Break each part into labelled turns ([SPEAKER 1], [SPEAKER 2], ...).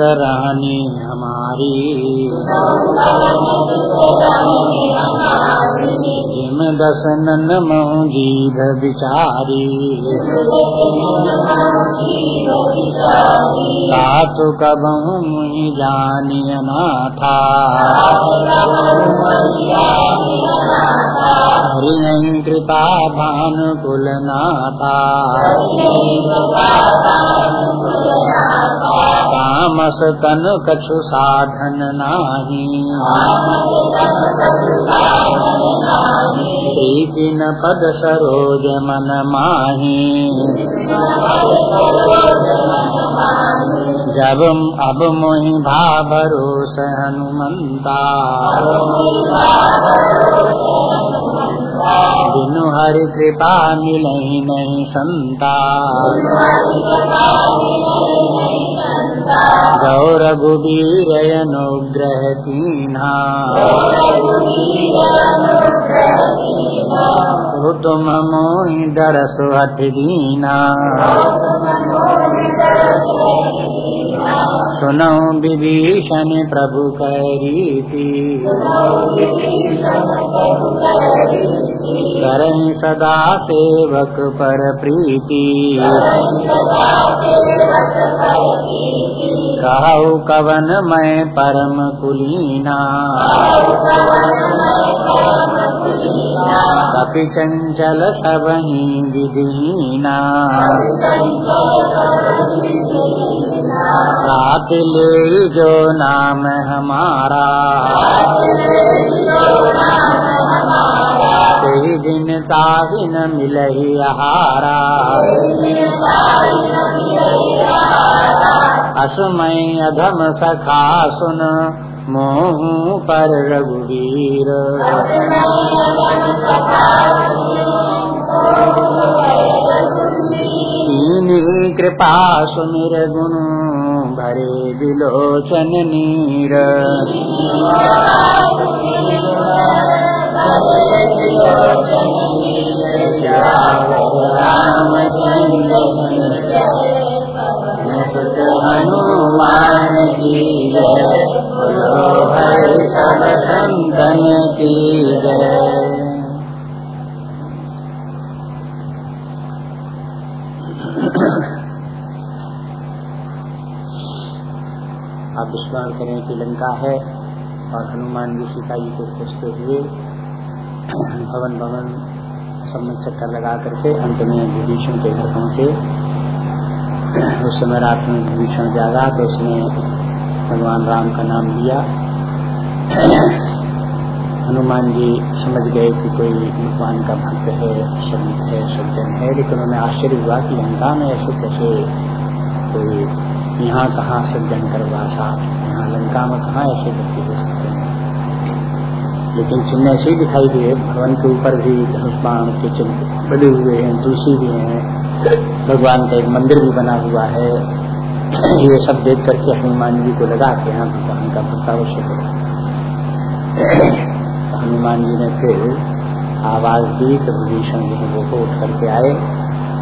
[SPEAKER 1] रानी हमारी। दसन मऊ जीभ विचारी सातु कबहू मुहि जानिय नाथा। हरि कृपा भानुकुल नाथा। तामस तन कछु साधन नाही। दिन पद सरोज मन माही। जब अब मोहि भा भरोस हनुमंता बिनु हरि कृपा मिलही नहीं संता गौ रघुबीर अनुग्रह कीन्हा दरस हठ दीना सुनो विभीषण प्रभु करीति। करं सदा सेवक पर प्रीति। कहु कवन मैं परम कुलीना। कपि चंचल सबही विधीना। रात ले जो नाम हमारा। कई दिन ताहि न मिलही आहारा। असमय अधम सखा सुन, मोह पर रघुवीर। कृपा सुमिर गुण, भरे विलोचन नीर। हनुमान की जय सब संतन की जय आप स्मरण करें कि लंका है और हनुमान जी सीता जी को खोजते हुए भवन भवन सब में चक्कर लगा करके अंत में विभीषण के घर पहुँचे। उस समय रात में विभीषण जागा तो उसने भगवान राम का नाम लिया। हनुमान जी समझ गए कि कोई भगवान का भक्त है, संत है, सज्जन है, लेकिन उन्हें आश्चर्य हुआ कि लंका में ऐसे कैसे कोई यहाँ कहाँ सज्जन कर वासा यहाँ लंका में कहाँ ऐसे व्यक्ति हो सकते लेकिन चिन्ह ऐसे ही दिखाई दिए भवन के ऊपर भी धनुष बाण के चिन्ह बने हुए हैं, तुलसी भी है। भगवान का एक मंदिर भी बना हुआ है। ये सब देख करके हनुमान जी को लगा कि यहाँ भगवान का भक्त आवश्यक है। हनुमान जी ने फिर आवाज़ दी तो विभीषण जी ने वो उठ करके आए।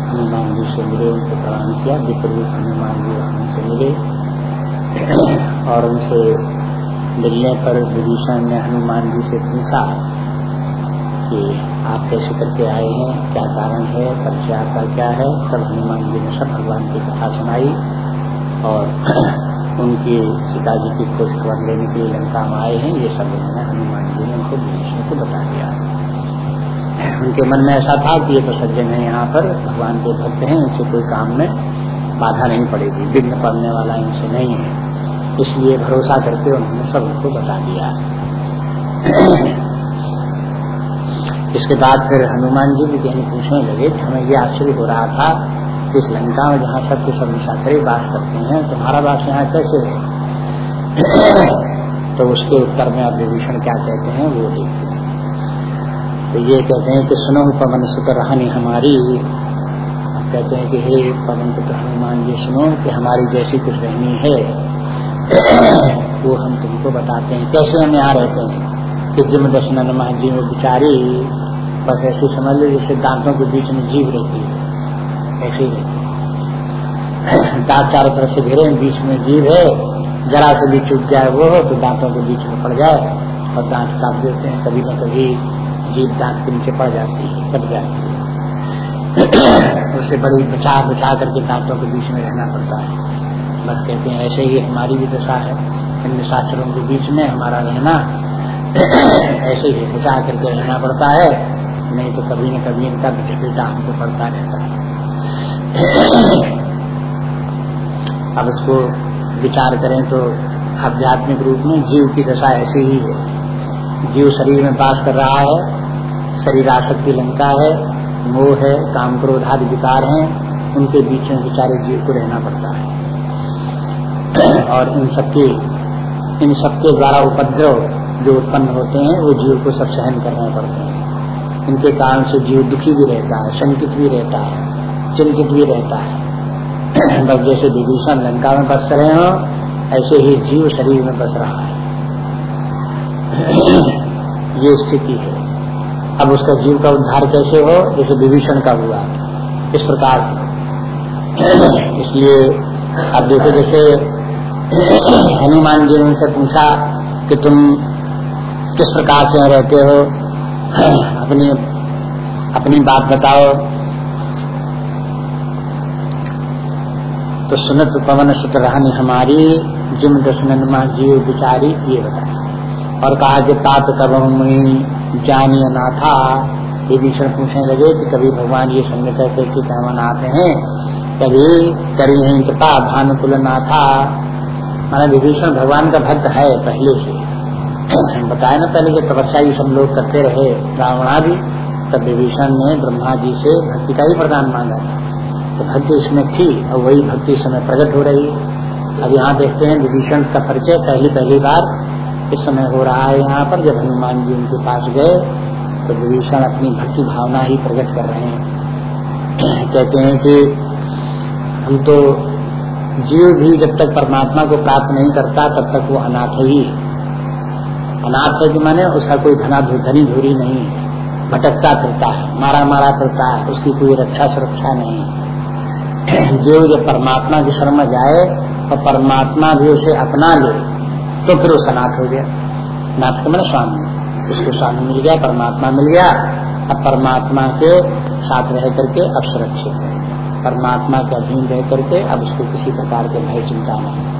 [SPEAKER 1] हनुमान जी से मिले, उनको प्रणाम किया। विपरीत हनुमान जी उनसे मिले। और उनसे मिलने पर विभीषण ने हनुमान जी से पूछा कि आप कैसे करके आए हैं, क्या कारण है, परिचय आपका क्या है? तब हनुमान जी ने सब भगवान की कथा सुनाई और उनकी सीता जी की खोज खबर लेने के लिए लंका में आए हैं। ये सब उन्होंने हनुमान जी ने उनको विभीषण को बता दिया। उनके मन में ऐसा था कि ये तो सज्जन है यहाँ पर, भगवान के भक्त हैं, इनसे कोई काम में बाधा नहीं पड़ेगी। विघ्न पड़ने वाला इनसे नहीं है। इसलिए भरोसा करके उन्होंने सब उनको बता दिया। इसके बाद फिर हनुमान जी भी कहीं पूछने लगे कि हमें ये आश्चर्य हो रहा था कि इस लंका में जहाँ सब के सब निशाचरे वास करते हैं, तुम्हारा वास यहाँ कैसे है? तो उसके उत्तर में अब विभीषण क्या कहते हैं, वो देखते हैं। तो ये कहते हैं कि सुनो पवन सुत रहनी हमारी कहते हैं कि हे पवन पुत्र हनुमान जी, सुनो कि हमारी जैसी कुछ रहनी है। वो हम तुमको बताते हैं। कैसे हम यहाँ रहते हैं? कि जिम दर्शन मह जीव बिचारी, बस ऐसे समझ लो जैसे दांतों के बीच में जीव रहती है। ऐसे ही रहती दांत चारों तरफ़ से घेरे, बीच में जीव है। जरा से भी चुप जाए वो तो दांतों के बीच में पड़ जाए और दांत काट देते हैं। कभी न कभी जीव दांत के नीचे पड़ जाती है, कट जाती है। उससे बड़ी बचा बचा करके दांतों के बीच में रहना पड़ता है। बस कहते हैं, ऐसे ही हमारी भी दशा है। इन शास्त्रों के बीच में हमारा रहना, ऐसे ही बचा करके रहना पड़ता है। नहीं तो कभी न कभी इनका झपेटा हमको पड़ता रहता है। अब इसको विचार करें तो आध्यात्मिक रूप में जीव की दशा ऐसी ही है। जीव शरीर में बास कर रहा है, शरीर आसक्ति लंका है, मोह है, काम क्रोध आदि विकार हैं, उनके बीच में बेचारे जीव को रहना पड़ता है। और इन सबके इन सबके द्वारा उपद्रव जो उत्पन्न होते हैं, वो जीव को सब सहन करने पड़ते हैं। इनके कारण से जीव दुखी भी रहता है, शंकित भी रहता है, चिंतित भी रहता है। बस जैसे विभीषण लंका में बस रहे हो, ऐसे ही जीव शरीर में बस रहा है। ये स्थिति है। अब उसका जीव का उद्धार कैसे हो? जैसे विभीषण का हुआ। इस प्रकार से। इसलिए अब देखो जैसे हनुमान जी ने उनसे पूछा कि तुम किस प्रकार से रहते हो? अपनी अपनी बात बताओ। तो सुनत पवन सुत रहनी हमारी, जिम दसनन जीव बिचारी, ये बताया और कहा कि तात कब जानी अनाथा? विभीषण पूछने लगे कि कभी भगवान ये समझ करते कि कैमन आते हैं। कभी करी है कृपा, भानुकुल नाथा। माना विभीषण भगवान का भक्त है पहले से। बताया ना पहले कि तपस्या ये सब लोग करते रहे रावणादि तब विभीषण ने ब्रह्मा जी से भक्ति का ही प्रदान मांगा था। तो भक्ति इसमें थी और वही भक्ति समय प्रकट हो रही अब यहाँ देखते हैं विभीषण का परिचय पहली पहली बार इस समय हो रहा है यहाँ पर, जब हनुमान जी उनके पास गए तो विभीषण अपनी भक्ति भावना ही प्रकट कर रहे हैं। कहते हैं कि हम तो जीव भी जब तक परमात्मा को प्राप्त नहीं करता, तब तक वो अनाथ ही है। अनाथ है कि माने उसका कोई धना धनी धूरी नहीं। है भटकता फिरता है मारा मारा फिरता है, उसकी कोई रक्षा सुरक्षा नहीं। है जो जब परमात्मा की शरण में जाए, और परमात्मा भी उसे अपना ले तो फिर वो सनाथ हो गया। नाथ के मैंने स्वामी। उसको स्वामी मिल गया, परमात्मा मिल गया। अब परमात्मा के साथ रह करके अब सुरक्षित है। परमात्मा के अधीन रह करके अब उसको किसी प्रकार के भय, चिंता नहीं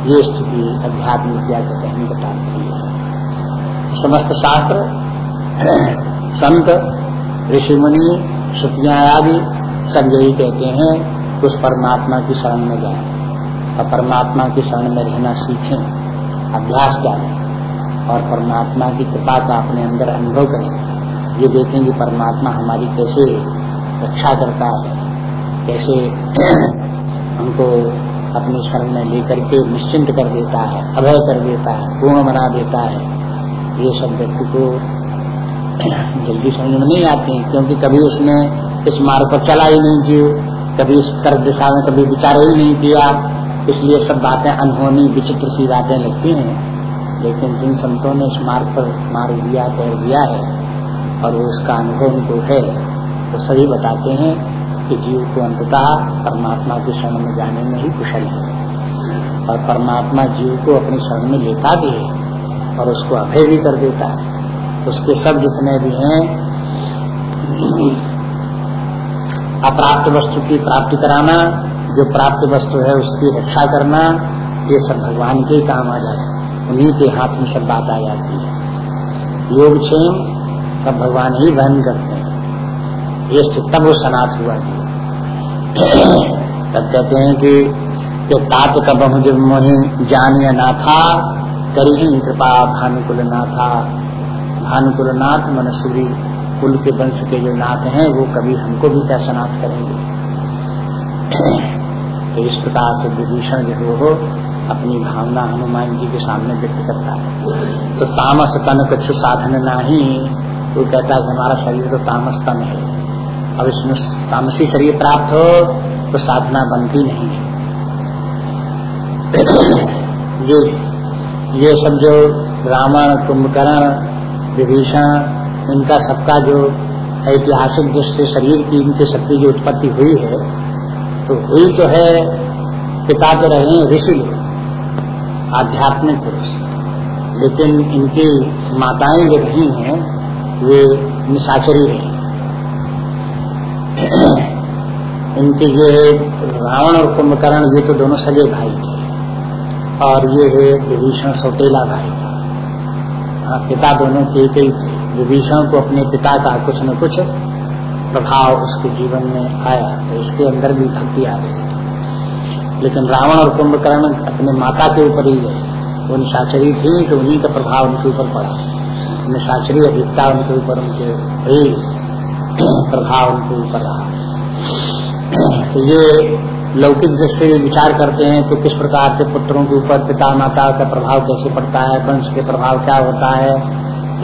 [SPEAKER 1] ये स्थिति अध्यात्म विद्या के कहने का तात्पर्य है। समस्त शास्त्र, संत ऋषि मुनि श्रुतियाँ आदि सब यही कहते हैं कि उस परमात्मा की शरण में जाए। और परमात्मा की शरण में रहना सीखें, अभ्यास डालें और परमात्मा की कृपा का अपने अंदर अनुभव करें। ये देखें कि परमात्मा हमारी कैसे रक्षा करता है। कैसे हमको अपनी शरण में लेकर के निश्चिंत कर देता है, अभय कर देता है, पूर्ण बना देता है, ये सब व्यक्ति को जल्दी समझ में नहीं आती क्योंकि कभी उसने इस मार्ग पर चला ही नहीं जीव कभी इस तरफ़ दिशा में कभी विचार ही नहीं किया इसलिए सब बातें अनहोनी, विचित्र सी बातें लगती हैं। लेकिन जिन संतों ने इस मार्ग पर मार्ग दिया तैर दिया है, और उसका अनुभव उनको है तो सभी बताते हैं कि जीव को अंततः परमात्मा के शरण में जाने में ही कुशल है। और परमात्मा जीव को अपनी शरण में लेता भी है और उसको अभय भी कर देता है। उसके सब जितने भी हैं, अप्राप्त वस्तु की प्राप्ति कराना, जो प्राप्त वस्तु है उसकी रक्षा करना, ये सब भगवान के काम आ हैं। उन्हीं के हाथ में सब बात आ जाती है। योग क्षेम सब भगवान ही वहन करते ये तब वो सनात हुआ जी। तब कहते हैं कि तात कब मुझे मोहि जान या ना था करी ही कृपा भानुकुल नाथा भानुकुल नाथ मनसूरी कुल के वंश के जो नाथ हैं, वो कभी हमको भी क्या नाथ करेंगे? तो इस प्रकार से विभीषण जो हो, अपनी भावना हनुमान जी के सामने व्यक्त करता है। तो तामस तन कछु साधन ना ही वो कहता है हमारा शरीर तो तामस तन है। अब इसमें तामसी शरीर प्राप्त हो तो साधना बनती नहीं है। ये ये सब जो रावण कुंभकर्ण, विभीषण, इनका सबका जो ऐतिहासिक दृष्टि शरीर की, इनकी शक्ति की उत्पत्ति हुई है तो हुई तो है, पिता तो रहे ऋषि आध्यात्मिक पुरुष। लेकिन इनकी माताएँ जो रही हैं, वे निशाचरी रही इनके ये रावण और कुंभकर्ण ये तो दोनों सगे भाई थे। और ये है विभीषण सौतेला भाई। हाँ, पिता दोनों के एक ही विभीषण को अपने पिता का कुछ न कुछ प्रभाव उसके जीवन में आया तो इसके अंदर भी भक्ति आ गई। लेकिन रावण और कुंभकर्ण अपने माता के ऊपर ही गए। वो निशाचरी थी तो उन्हीं का प्रभाव उनके ऊपर पड़ा। निशाचरी अधिकता उनके ऊपर उनके प्रभाव उनके ऊपर रहा तो ये लौकिक दृष्टि से विचार करते हैं कि किस प्रकार से पुत्रों के ऊपर पिता माता का प्रभाव कैसे पड़ता है, वंश के प्रभाव क्या होता है,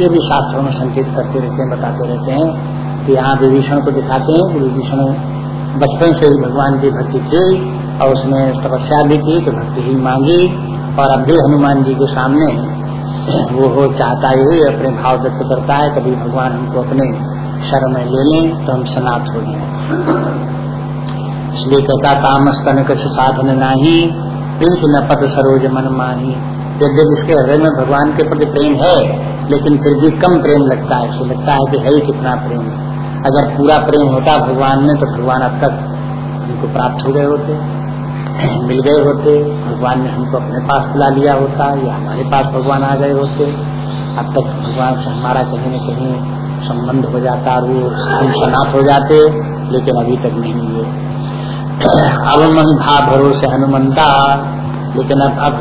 [SPEAKER 1] ये भी शास्त्रों में संकेत करते रहते हैं, बताते रहते हैं। कि यहाँ विभीषण को दिखाते हैं कि विभीषण बचपन से ही भगवान की भक्ति थी और उसने तपस्या भी की तो भक्ति ही मांगी और अब भी हनुमान जी के सामने वो हो, चाहता ही अपने भाव व्यक्त करता है कभी भगवान हमको अपने शर्म में ले लें तो हम समाप्त हो जाए इसलिए कहता काम स्तन कछ साधन नाही प्रीत न पद सरोज मन माही। यद्यप इसके हृदय में भगवान के प्रति प्रेम है, लेकिन फिर भी कम प्रेम लगता है। इसे लगता है कि है ही कितना प्रेम। अगर पूरा प्रेम होता भगवान में तो भगवान अब तक उनको प्राप्त हो गए होते, मिल गए होते। भगवान ने हमको अपने पास बुला लिया होता, या हमारे पास भगवान आ गए होते। अब तक भगवान से हमारा कहीं न कहीं संबंध हो जाता वो हम समाप्त हो जाते, लेकिन अभी तक नहीं हुए। मन भाव भरोसे हनुमंता। लेकिन अब अब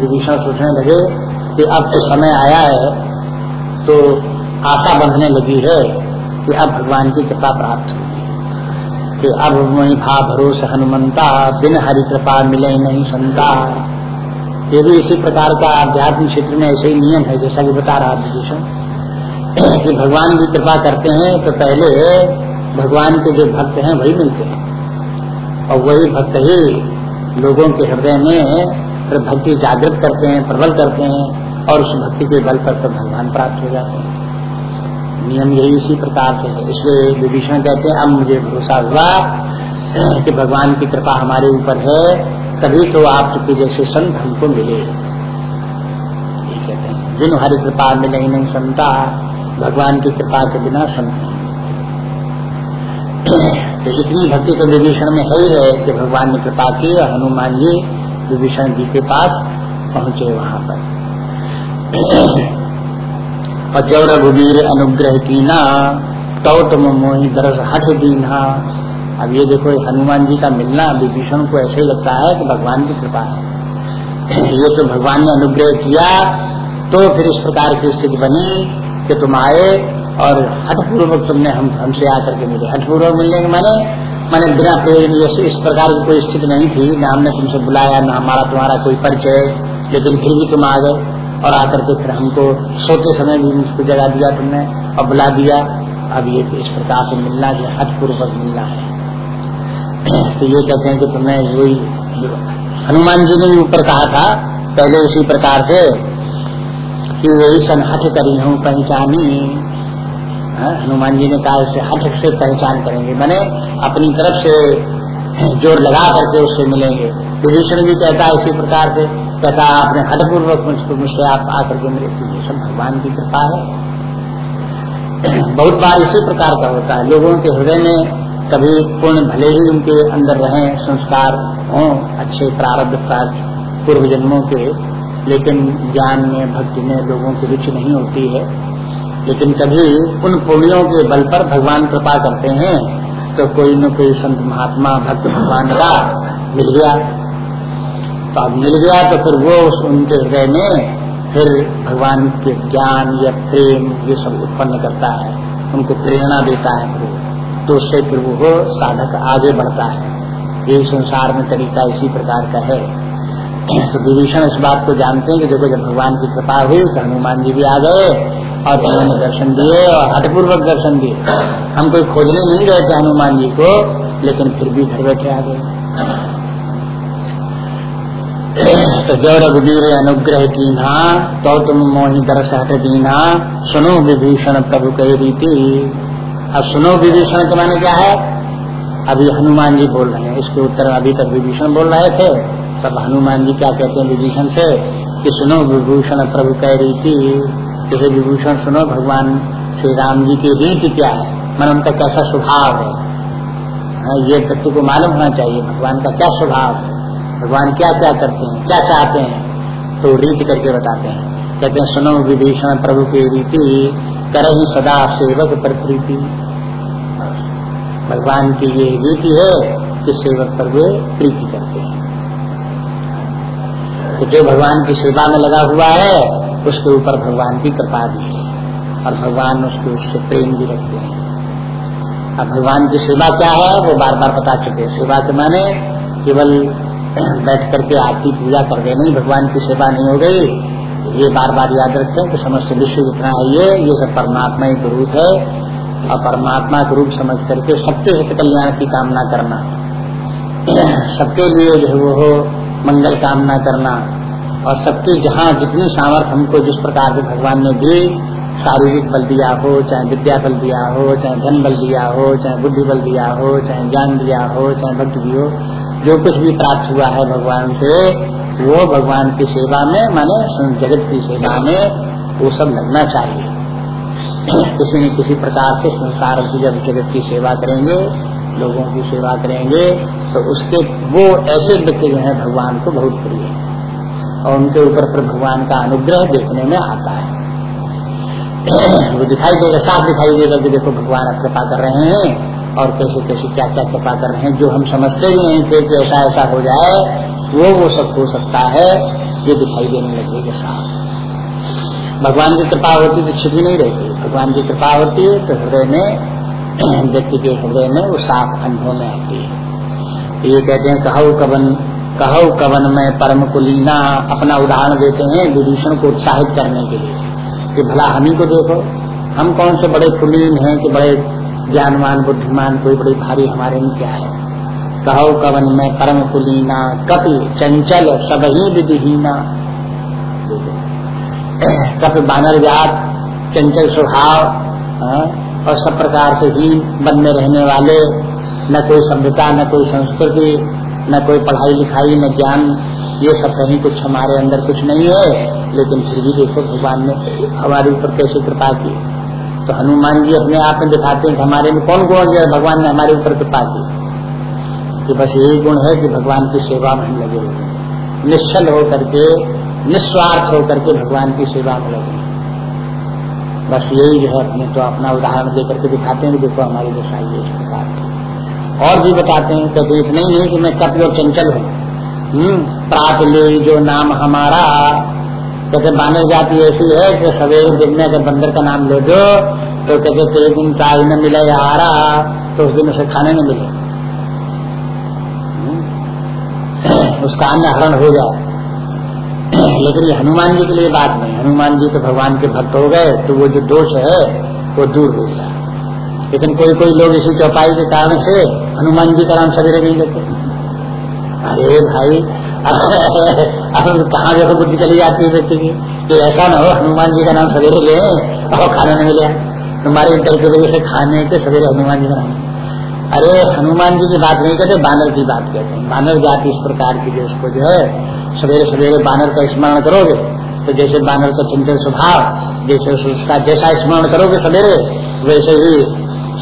[SPEAKER 1] विभीषण सोचने लगे कि अब तो समय आया है तो आशा बंधने लगी है कि अब भगवान की कृपा प्राप्त होगी। कि अब वही भा भरोसे हनुमंता, बिन हरि कृपा मिले नहीं संता। ये भी इसी प्रकार का आध्यात्मिक क्षेत्र में ऐसे ही नियम है, जैसा कि बता रहा विभूषण कि भगवान की कृपा करते हैं तो पहले भगवान के जो भक्त हैं, वही मिलते हैं। और वही भक्त ही लोगों के हृदय में भक्ति जागृत करते हैं, प्रबल करते हैं, और उस भक्ति के बल पर भगवान प्राप्त हो जाते हैं। नियम यही इसी प्रकार से है। इसलिए विभीषण कहते हैं, अब मुझे भरोसा हुआ कि भगवान की कृपा हमारे ऊपर है, तभी तो आप आपके जैसे संत हमको मिले। कहते हैं। जिन हरि कृपा मिले नहीं संता भगवान की कृपा के बिना संत तो इतनी भक्ति तो विभीषण में है ही है कि भगवान ने कृपा की और हनुमान जी विभीषण जी के पास पहुँचे वहाँ पर। और जब रघुवीर अनुग्रह की ना तो तुम मोही दरस हट दीना। अब ये देखो हनुमान जी का मिलना विभीषण को ऐसे ही लगता है कि भगवान की कृपा है। ये तो भगवान ने अनुग्रह किया तो फिर इस प्रकार की स्थिति बनी कि तुम आए और हठपूर्वक तुमने हम, हमसे आकर के मिले। हठपूर्वक मिलने के माने, मैंने बिना प्रेम जैसे इस प्रकार की कोई स्थिति नहीं थी, न हमने तुमसे बुलाया, न हमारा तुम्हारा कोई परिचय, लेकिन फिर भी तुम आ गए और आकर के फिर हमको सोते समय भी मुझको जगा दिया तुमने और बुला दिया। अब ये इस प्रकार से मिलना जो हठपूर्वक मिलना है। तो ये कहते हैं कि तुमने वही हनुमान जी ने ऊपर कहा था, पहले उसी प्रकार से कि सन हठ करी हूँ पहचानी। हाँ, हनुमान जी ने कहा इसे हट से पहचान करेंगे। मैंने अपनी तरफ़ से ज़ोर लगा करके उससे मिलेंगे। विभीषण भी कहता है इसी प्रकार से कहता आपने हटपूर्वक मुझको मुझसे आप आकर के मिले तो ये सब भगवान की कृपा है। बहुत बार इसी प्रकार का होता है। लोगों के हृदय में कभी पूर्ण भले ही उनके अंदर रहे संस्कार हों अच्छे प्रारब्ध पूर्व जन्मों के लेकिन ज्ञान में, भक्ति में लोगों की रुचि नहीं होती है। लेकिन कभी उन पुण्यों के बल पर भगवान कृपा करते हैं तो कोई न कोई संत महात्मा, भक्त भगवान का मिल गया। तो अब मिल गया तो फिर वो उनके हृदय में फिर भगवान के ज्ञान या प्रेम ये सब उत्पन्न करता है। उनको प्रेरणा देता है तो उससे फिर वो साधक आगे बढ़ता है। ये संसार में तरीका इसी प्रकार का है। तो विभीषण इस बात को जानते हैं कि देखो, जब भगवान की कृपा हुई तो हनुमान जी भी आ गए और उन्होंने दर्शन दिए और हठपूर्वक दर्शन दिए। हम कोई खोजने नहीं गए थे हनुमान जी को, लेकिन फिर भी घर बैठे आ गए। तो जो रघुवीर अनुग्रह की ना तो तुम मोहि दर्श हट दीना, सुनो विभीषण प्रभु कह रीति। अब सुनो विभीषण के माने क्या है? अभी हनुमान जी बोल रहे हैं, इसके उत्तर अभी तक विभीषण बोल रहे थे। तब हनुमान जी क्या कहते हैं विभीषण से कि सुनो विभूषण प्रभु कह रही थी जैसे विभूषण सुनो भगवान श्री राम जी की रीति क्या है मन उनका कैसा स्वभाव है? हाँ, ये व्यक्ति को मालूम होना चाहिए भगवान का क्या स्वभाव है? भगवान क्या क्या करते हैं क्या चाहते हैं? तो रीत करके बताते हैं। कहते हैं सुनो विभीषण प्रभु की रीति कर ही सदा सेवक पर प्रीति भगवान की ये रीति है कि सेवक पर वे प्रीति करते हैं। तो जो भगवान की सेवा में लगा हुआ है, उसके ऊपर भगवान की कृपा भी है। और भगवान उसके उससे प्रेम भी रखते हैं। अब भगवान की सेवा क्या है, वो बार बार बता चुके सेवा के माने केवल बैठ करके आरती पूजा कर दे नहीं, भगवान की सेवा नहीं हो गई। ये बार बार याद रखते हैं कि समस्त विश्व जितना है ये ये सब परमात्मा ही रूप है। और परमात्मा के रूप समझ करके सबके हित कल्याण की कामना करना। सबके लिए जो वो मंगल कामना करना और सबके जहाँ जितनी सामर्थ्य हमको जिस प्रकार के भगवान ने दी, शारीरिक बल दिया हो, चाहे विद्या बल दिया हो, चाहे धन बल दिया हो, चाहे बुद्धि बल दिया हो, चाहे ज्ञान दिया हो, चाहे भक्ति भी हो, जो कुछ भी प्राप्त हुआ है भगवान से, वो भगवान की सेवा में, माने जगत की सेवा में, वो सब लगना चाहिए। किसी न किसी प्रकार से संसार की जब जगत की सेवा करेंगे लोगों की सेवा करेंगे तो उसके वो ऐसे व्यक्ति जो है, भगवान को बहुत प्रिय है। और उनके ऊपर पर भगवान का अनुग्रह देखने में आता है। वो दिखाई देगा, साफ़ दिखाई देगा कि देखो भगवान कृपा कर रहे हैं, और कैसे कैसे क्या क्या कृपा कर रहे हैं, जो हम समझते ही थे कि ऐसा ऐसा हो जाए, वो वो सब हो सकता है, ये दिखाई देने लगेगा साफ़। भगवान की कृपा होती तो छिपी नहीं रहती। भगवान की कृपा होती है तो हृदय में व्यक्ति के हृदय में वो साफ़ अनुभव में आती है। ये कहते हैं कहो कवन कहो कवन में परम कुलीना अपना उदाहरण देते हैं विभीषण को उत्साहित करने के लिए। कि भला हम ही को देखो हम कौन से बड़े कुलीन हैं कि बड़े ज्ञानवान बुद्धिमान कोई बड़ी भारी हमारे में क्या है? कहो कवन में परम कुलीना कपि चंचल सब ही विधिहीना। कपि बानर जात चंचल स्वभाव हाँ, और सब प्रकार से ही बन में रहने वाले, न कोई सभ्यता, न कोई संस्कृति, न कोई पढ़ाई लिखाई, न ज्ञान, ये सब कहीं कुछ हमारे अंदर कुछ नहीं है। लेकिन फिर भी देखो, भगवान ने हमारे ऊपर कैसे कृपा की। तो हनुमान जी अपने आप में दिखाते हैं कि हमारे में कौन गुण है, भगवान ने हमारे ऊपर कृपा की। कि बस यही गुण है कि भगवान की सेवा में हम लगे हुए निश्चल होकर के, निस्वार्थ होकर के भगवान की सेवा में लगे बस यही जो है अपने तो अपना उदाहरण देकर के दिखाते हैं देखो हमारी दशा ये इस प्रकार और भी बताते हैं कहते इतना ही नहीं कि मैं कपि और चंचल हूँ। हम्म, प्रात ले जो नाम हमारा कहते बानर जाति ऐसी है कि सवेरे दिन में अगर बंदर का नाम ले दो तो कहते एक दिन चाय न मिले या आ रहा तो उस दिन उसे खाने न मिले। हम्म, उसका अन्न हरण हो जाए लेकिन ये हनुमान जी के लिए बात नहीं, हनुमान जी तो भगवान के भक्त हो गए तो वो जो दोष है, वो दूर हो गया। लेकिन कोई कोई लोग इसी चौपाई के कारण से हनुमान जी का नाम सवेरे नहीं लेते। अरे भाई, अब कहाँ देखो बुद्धि चली जाती है व्यक्ति की, कि ऐसा ना हो, हनुमान जी का नाम सवेरे ले और खाना नहीं मिले तुम्हारे डर की वजह से खाने के सवेरे हनुमान जी का नाम। अरे, हनुमान जी की बात नहीं करते बानर की बात करते हैं। बानर जाति इस प्रकार की जो उसको जो है सवेरे सवेरे बानर का स्मरण करोगे तो जैसे बानर का चिंतन स्वभाव, जैसे उसका जैसा स्मरण करोगे सवेरे, वैसे ही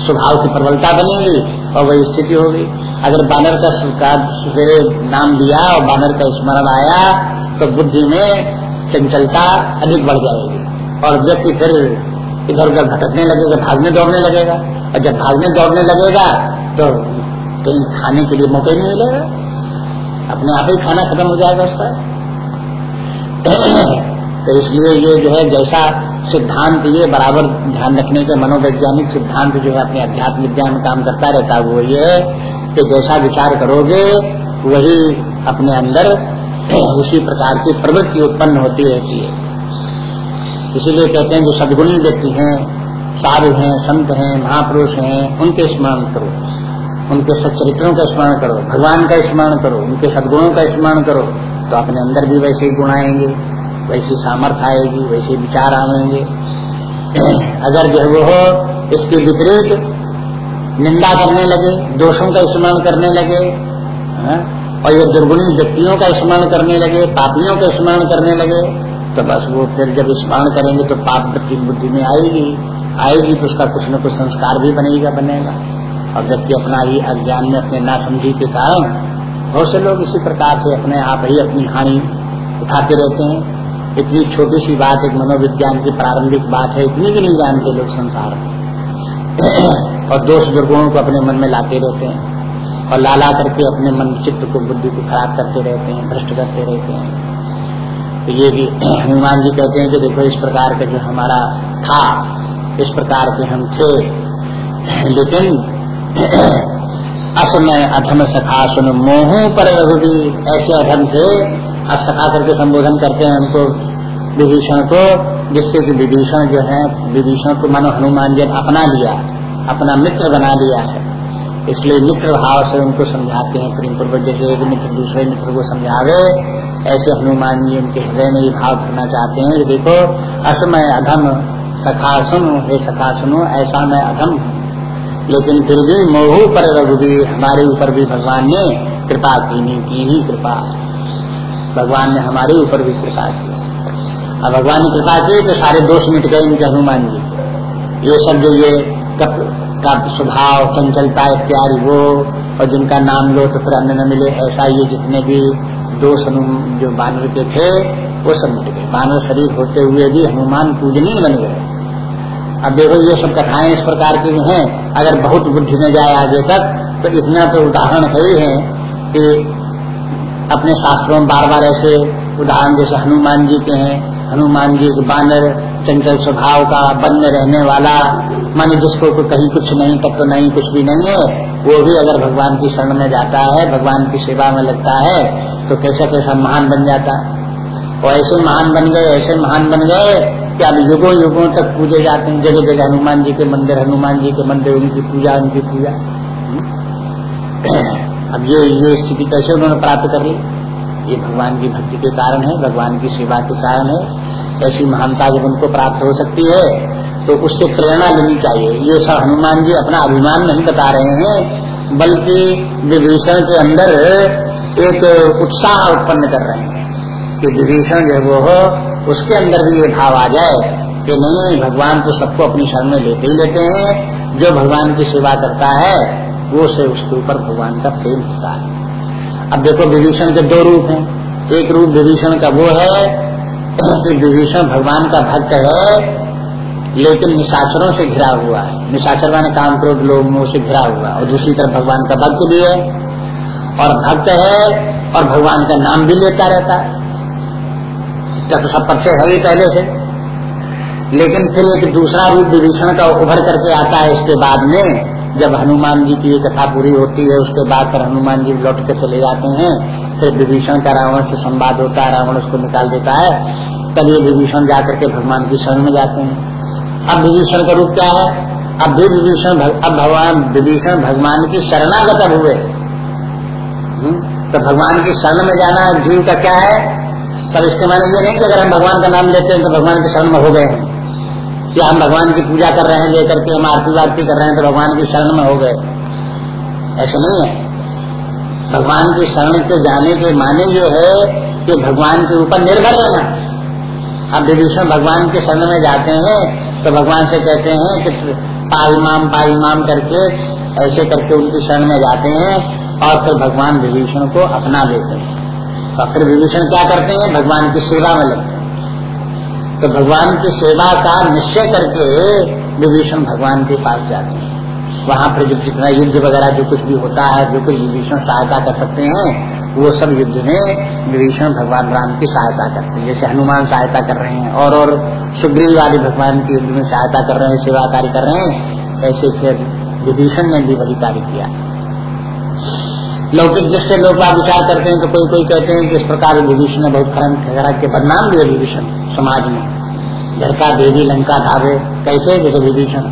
[SPEAKER 1] स्वभाव की प्रबलता बनेगी और वही स्थिति होगी। अगर बानर का सवेरे नाम दिया और बानर का स्मरण आया तो बुद्धि में चंचलता अधिक बढ़ जाएगी और व्यक्ति फिर इधर उधर भटकने लगेगा, भागने दौड़ने लगेगा। और जब भागने दौड़ने लगेगा तो कहीं खाने के लिए मौके नहीं मिलेगा। अपने आप ही खाना खत्म हो जाएगा उसका। तो इसलिए ये जो है, जैसा सिद्धांत, ये बराबर ध्यान रखने के मनोवैज्ञानिक सिद्धांत जो है, अपने अध्यात्म विज्ञान में काम करता रहता है, वो ये कि जैसा विचार करोगे, वही अपने अंदर उसी प्रकार की प्रवृत्ति उत्पन्न होती रहती है। इसीलिए कहते हैं, जो सदगुणी व्यक्ति हैं, साधु हैं, संत हैं, महापुरुष हैं, उनके स्मरण करो। उनके सच्चरित्रों का स्मरण करो भगवान का स्मरण करो उनके सदगुणों का स्मरण करो तो अपने अंदर भी वैसे ही गुण आएँगे वैसी सामर्थ्य आएगी वैसे विचार आएँगे। अगर जो वो हो इसके विपरीत निंदा करने लगे दोषों का स्मरण करने लगे हाँ, और ये दुर्गुणी व्यक्तियों का स्मरण करने लगे पापियों का स्मरण करने लगे तो बस वो फिर जब स्मरण करेंगे तो पाप वृत्ति बुद्धि में आएगी आएगी तो उसका कुछ न कुछ संस्कार भी बनेगा बनेगा। और व्यक्ति अपना ही अज्ञान में अपने नासमझी के कारण बहुत से लोग इसी प्रकार से अपने आप ही अपनी हानि उठाते रहते हैं। इतनी छोटी सी बात, एक मनोविज्ञान की प्रारंभिक बात है, इतनी भी नहीं जानते लोग संसार में। और दोष दुर्गुणों को अपने मन में लाते रहते हैं और लाला करके अपने मन चित्त को बुद्धि को खराब करते रहते हैं, भ्रष्ट करते रहते हैं। तो ये भी हनुमान जी कहते हैं कि देखो, इस प्रकार का जो हमारा था, इस प्रकार के हम थे। लेकिन असमय अधम सखा सुन मोह पर रघुबी ऐसे अधम थे, अब सखा करके संबोधन करते हैं उनको विभीषण को, जिससे कि विभीषण जो है, विभीषण को मानो हनुमान जी अपना लिया, अपना मित्र बना लिया है। इसलिए मित्र भाव से उनको समझाते हैं प्रेम पूर्वक जैसे एक मित्र दूसरे मित्र को समझावे, ऐसे हनुमान जी उनके हृदय में ये भाव करना चाहते हैं देखो, असमय अधम सखा सुनो, हे सखा सुनो, ऐसा मैं अधम लेकिन फिर भी मोहू पर रघुवीर हमारे ऊपर भी भगवान ने कृपा की नहीं, की ही कृपा। भगवान ने हमारे ऊपर भी कृपा की। अब भगवान ने कृपा की तो सारे दोष मिट गए इनके हनुमान जी। ये सब जो ये कप, का स्वभाव, चंचलता, इत्यादि, वो, और जिनका नाम लो तो फिर न मिले, ऐसा ये जितने भी दोष जो बानर के थे, वो सब मिट गए। बानर शरीर होते हुए भी हनुमान पूजनीय बन गए। अब देखो ये सब कथाएँ इस प्रकार की हैं, अगर बहुत बुद्धि में जाए आगे तक तो इतना तो उदाहरण है ही है कि अपने शास्त्रों में बार बार ऐसे उदाहरण, जैसे हनुमान जी के हैं, हनुमान जी के बानर चंचल स्वभाव का वन में रहने वाला, मान जिसको तो कहीं कुछ नहीं, तब तो नहीं, कुछ भी नहीं है, वो भी अगर भगवान की शरण में जाता है, भगवान की सेवा में लगता है तो कैसा कैसा महान बन जाता। है और ऐसे महान बन गए, ऐसे महान बन गए कि अब युगों युगों तक पूजे जाते हैं। जगह जगह हनुमान जी के मंदिर, हनुमान जी के मंदिर, उनकी पूजा उनकी पूजा। अब ये ये स्थिति कैसे उन्होंने प्राप्त कर ली? ये भगवान की भक्ति के कारण है, भगवान की सेवा के कारण है। ऐसी महानता जब उनको प्राप्त हो सकती है तो उससे प्रेरणा लेनी चाहिए। ये सब हनुमान जी अपना अभिमान नहीं बता रहे हैं, बल्कि विभीषण के अंदर एक उत्साह उत्पन्न कर रहे हैं कि विभीषण जो वो उसके अंदर भी ये भाव आ जाए कि नहीं भगवान तो सबको अपनी शरण में लेते ही लेते हैं। जो भगवान की सेवा करता है, वो से उसके ऊपर भगवान का प्रेम होता है। अब देखो, विभीषण के दो रूप हैं। एक रूप विभीषण का वो है कि विभीषण भगवान का भक्त है, लेकिन निशाचरों से घिरा हुआ है। निशाचर माने काम क्रोध लोगों से घिरा हुआ और दूसरी तरफ़ भगवान का भक्त भी है और भक्त है और भगवान का नाम भी लेता रहता है। तो सब परिचय है ही पहले से। लेकिन फिर एक दूसरा रूप विभीषण का उभर करके आता है इसके बाद में, जब हनुमान जी की ये कथा पूरी होती है, उसके बाद पर हनुमान जी लौट के चले जाते हैं, फिर विभीषण का रावण से संवाद होता है, रावण उसको निकाल देता है, तब ये विभीषण जाकर के भगवान की शरण में जाते हैं। अब विभीषण का रूप क्या है? अब भी विभीषण अब भगवान, विभीषण भगवान की शरणागत हुए। हम्म? तो भगवान की शरण में जाना जीव का क्या है? तब इसके माने ये नहीं कि अगर हम भगवान का नाम लेते हैं तो भगवान के शरण में हो गए हैं। या हम भगवान की पूजा कर रहे हैं, लेकर के हम आरती वारती कर रहे हैं तो भगवान की शरण में हो गए। ऐसा नहीं है। भगवान की शरण के जाने के माने ये है कि भगवान के ऊपर निर्भर रहना। अब विभीषण भगवान के शरण में जाते हैं तो भगवान से कहते हैं कि पाईमाम पाईमाम करके ऐसे करके उनकी शरण में जाते हैं और फिर भगवान विभीषण को अपना देते हैं। तो फिर विभीषण क्या करते हैं? भगवान की सेवा में लगते हैं। तो भगवान की सेवा का निश्चय करके विभीषण भगवान के पास जाते हैं। वहाँ पर जब जितना युद्ध वगैरह जो कुछ भी होता है, जो कुछ विभीषण सहायता कर सकते हैं, वो सब युद्ध में विभीषण भगवान राम की सहायता करते हैं। जैसे हनुमान सहायता कर रहे हैं, और और सुग्रीव आदि भगवान के युद्ध में सहायता कर रहे हैं सेवा कार्य कर रहे हैं, ऐसे फिर विभीषण ने भी वही कार्य किया। लौकिक जिससे लोग आप विचार करते हैं तो कोई कोई कहते हैं कि इस प्रकार विभीषण ने बहुत खरन खरा के बदनाम दिए विभीषण समाज में। घर का देवी, लंका धावे कैसे जैसे विभीषण?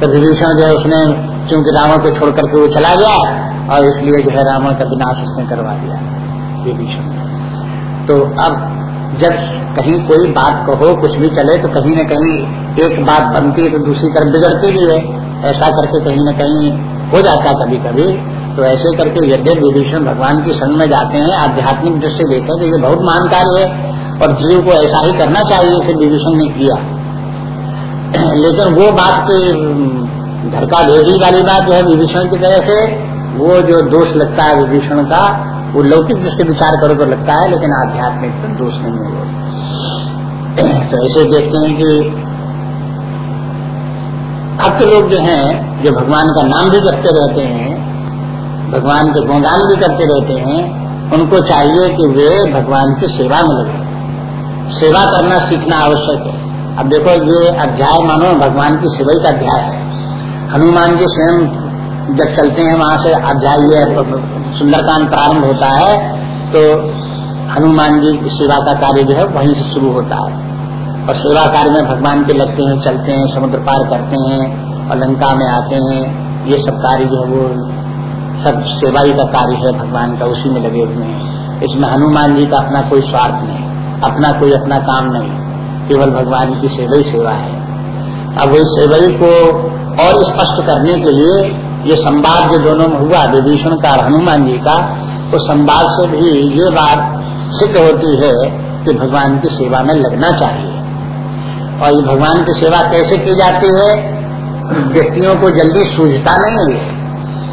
[SPEAKER 1] तो विभीषण जो है उसने चूँकि रावण को छोड़ करके वो चला गया और इसलिए जो है रावण का विनाश उसने करवा दिया विभीषण। तो अब जब कहीं कोई बात कहो, कुछ भी चले तो कहीं न कहीं एक बात बनती है तो दूसरी तरफ़ बिगड़ती भी है। ऐसा करके कहीं न कहीं हो जाता कभी कभी तो ऐसे करके यद्य विभीषण भगवान की संग में जाते हैं, आध्यात्मिक दृष्टि देखें तो ये बहुत महान कार्य है और जीव को ऐसा ही करना चाहिए जैसे विभीषण ने किया। लेकिन वो बात की घर का भेदी वाली बात जो है विभीषण की तरह से, वो जो दोष लगता है विभीषण का, वो लौकिक दृष्टि विचार करो तो लगता है, लेकिन आध्यात्मिक तो दोष नहीं है वो। तो ऐसे देखते हैं कि भक्त लोग जो हैं, जो भगवान का नाम भी करते रहते हैं, भगवान के गुणगान भी करते रहते हैं, उनको चाहिए कि वे भगवान की सेवा में लगे। सेवा करना सीखना आवश्यक है। अब देखो, ये अध्याय मानो, भगवान की सेवा का अध्याय है। हनुमान जी स्वयं जब चलते हैं, वहाँ से अध्याय ये सुंदरकांड प्रारंभ होता है तो हनुमान जी की सेवा का कार्य जो है, वहीं से शुरू होता है। और सेवा कार्य में भगवान के लगते हैं, चलते हैं, समुद्र पार करते हैं और लंका में आते हैं। ये सब कार्य जो है वो सब सेवा ही का कार्य है भगवान का, उसी में लगे हुए हैं। इसमें हनुमान जी का अपना कोई स्वार्थ नहीं, अपना कोई अपना काम नहीं, केवल भगवान की सेवा ही सेवा है। अब वही सेवा को और स्पष्ट करने के लिए ये संवाद जो दोनों में हुआ, विभीषण का और हनुमान जी का उस संवाद से भी ये बात सिद्ध होती है कि भगवान की सेवा में लगना चाहिए। और ये भगवान की सेवा कैसे की जाती है? व्यक्तियों को जल्दी सूझता नहीं है।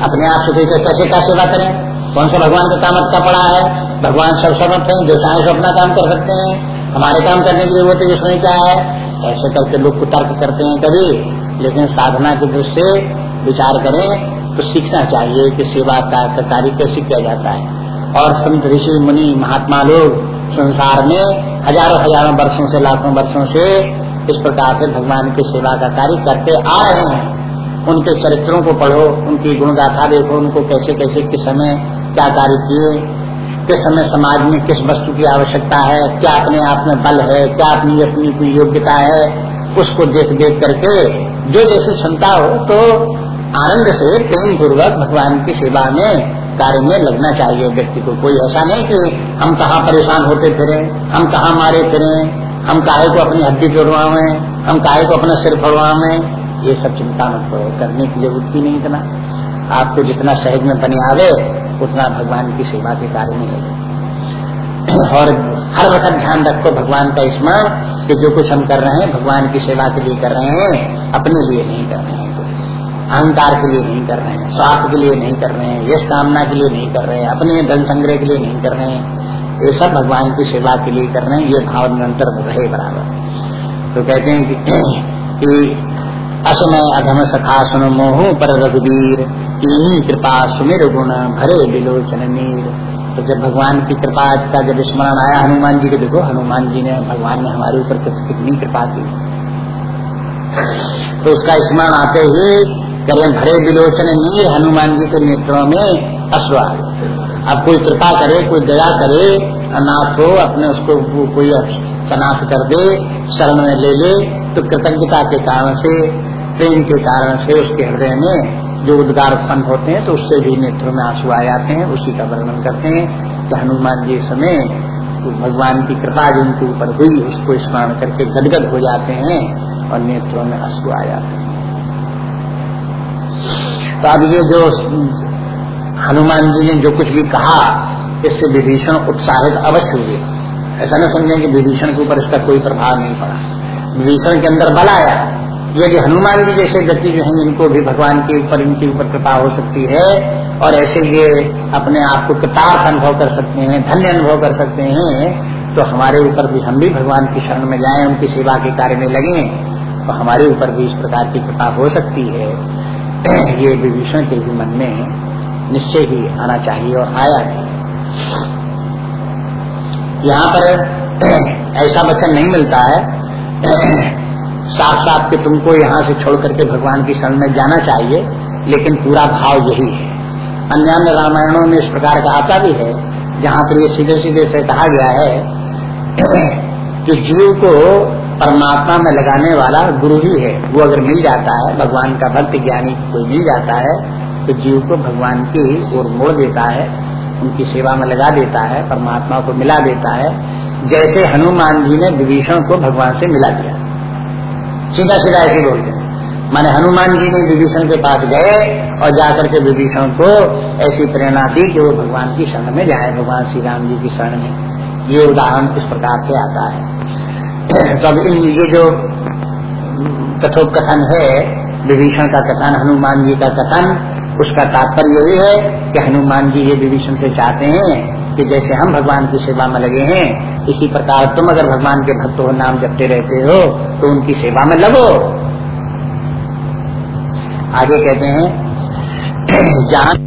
[SPEAKER 1] अपने आप से कैसे क्या सेवा करें? कौन सा भगवान का काम अच्छा पड़ा है? भगवान सब समर्थ है जो चाहे सो अपना काम कर सकते हैं। हमारे काम करने की ज़रूरत है इसमें क्या है? ऐसे करके लोग कुतर्क करते हैं कभी। लेकिन साधना के दृष्टि से विचार करें तो सीखना चाहिए कि सेवा का कार्य कैसे किया जाता है। और संत ऋषि मुनि महात्मा लोग संसार में हज़ारों हज़ारों वर्षों से, लाखों वर्षों से इस प्रकार से भगवान की सेवा का कार्य करते आ रहे हैं। उनके चरित्रों को पढ़ो, उनकी गुणगाथा देखो, उनको कैसे कैसे, किस समय क्या कार्य किए, किस समय समाज में किस वस्तु की आवश्यकता है, क्या अपने आप में बल है, क्या अपनी अपनी कोई योग्यता है, उसको देख देख करके जो जैसी क्षमता हो तो आनंद से प्रेम पूर्वक भगवान की सेवा में, कार्य में लगना चाहिए व्यक्ति को। कोई ऐसा नहीं कि हम कहाँ परेशान होते फिरे, हम कहाँ मारे फिरे हम काहे को अपनी हड्डी तोड़वावे हम काहे को अपना सिर फड़वावे ये सब चिंता मत करो, करने की ज़रूरत ही नहीं इतना। आपको जितना सहज में बने आवे, उतना भगवान की सेवा के कार्य में लगे। और हर वक्त ध्यान रखो भगवान का स्मरण, कि जो कुछ हम कर रहे हैं, भगवान की सेवा के लिए कर रहे हैं, अपने लिए नहीं कर रहे हैं अहंकार के लिए नहीं कर रहे हैं, स्वार्थ के लिए नहीं कर रहे हैं, यश कामना के लिए नहीं कर रहे हैं, अपने धन संग्रह के लिए नहीं कर रहे हैं। ये सब भगवान की सेवा के लिए कर रहे हैं ये भाव निरंतर रहे बराबर। तो कहते हैं कि, कि असमय अधम सखा सुन मोह पर रघुवीर इन्हीं कृपा सुमिर गुण भरे बिलोचन नीर। तो जब भगवान की कृपा का जब स्मरण आया हनुमान जी के देखो हनुमान जी ने भगवान ने हमारे ऊपर कितनी कृपा की। तो उसका स्मरण आते ही करें भरे बिलोचन नीर हनुमान जी के नेत्रों में अश्वा अब कोई कृपा करे, कोई दया करे, अनाथ हो, अपने उसको कोई चनाथ कर दे, शरण में ले ले तो कृतज्ञता के कारण से, प्रेम के कारण से उसके हृदय में जो उद्गार उत्पन्न होते हैं तो उससे भी नेत्रों में आँसू आ जाते हैं, उसी का वर्णन करते हैं कि हनुमान जी समय तो भगवान की कृपा जो उनके ऊपर हुई, उसको स्मरण करके गदगद हो जाते हैं और नेत्रों में आँसू आ जाते हैं। तो अब ये जो हनुमान जी ने जो कुछ भी कहा, इससे विभीषण उत्साहित अवश्य हुए। ऐसा न समझे कि विभीषण के ऊपर इसका कोई प्रभाव नहीं पड़ा। विभीषण के अंदर बल आया। ये जो हनुमान जी जैसे व्यक्ति जो हैं इनको भी भगवान के ऊपर, इनके ऊपर कृपा हो सकती है, और ऐसे ये अपने आप को कृतार्थ अनुभव कर सकते हैं, धन्य अनुभव कर सकते हैं तो हमारे ऊपर भी हम भी भगवान की शरण में जाए, उनकी सेवा के कार्य में लगे तो हमारे ऊपर भी इस प्रकार की कृपा हो सकती है। ये विभीषण के भी मन में निश्चय ही आना चाहिए और आया भी। यहाँ पर ऐसा वचन नहीं मिलता है। साफ़ साफ़ कि तुमको यहाँ से छोड़ करके भगवान की शरण में जाना चाहिए, लेकिन पूरा भाव यही है। अन्य अन्य रामायणों में इस प्रकार का आता भी है, जहाँ पर ये सीधे सीधे से कहा गया है कि जीव को परमात्मा में लगाने वाला गुरु ही है। वो अगर मिल जाता है, भगवान का भक्त ज्ञानी कोई मिल जाता है तो जीव को भगवान की ओर मोड़ देता है, उनकी सेवा में लगा देता है, परमात्मा को मिला देता है, जैसे हनुमान जी ने विभीषण को भगवान से मिला दिया। सीधा सीधा ऐसे बोलते हैं। माने हनुमान जी ने विभीषण के पास गए और जाकर के विभीषण को ऐसी प्रेरणा दी कि वो भगवान की शरण में जाए, भगवान श्री राम जी की शरण में। ये उदाहरण इस प्रकार से आता है। तो अब इन ये जो कथोपकथन है, विभीषण का कथन, हनुमान जी का कथन उसका तात्पर्य यही है कि हनुमान जी ये विभीषण से चाहते हैं कि जैसे हम भगवान की सेवा में लगे हैं, इसी प्रकार तुम अगर भगवान के भक्त हो, नाम जपते रहते हो तो उनकी सेवा में लगो। आगे कहते हैं, जहाँ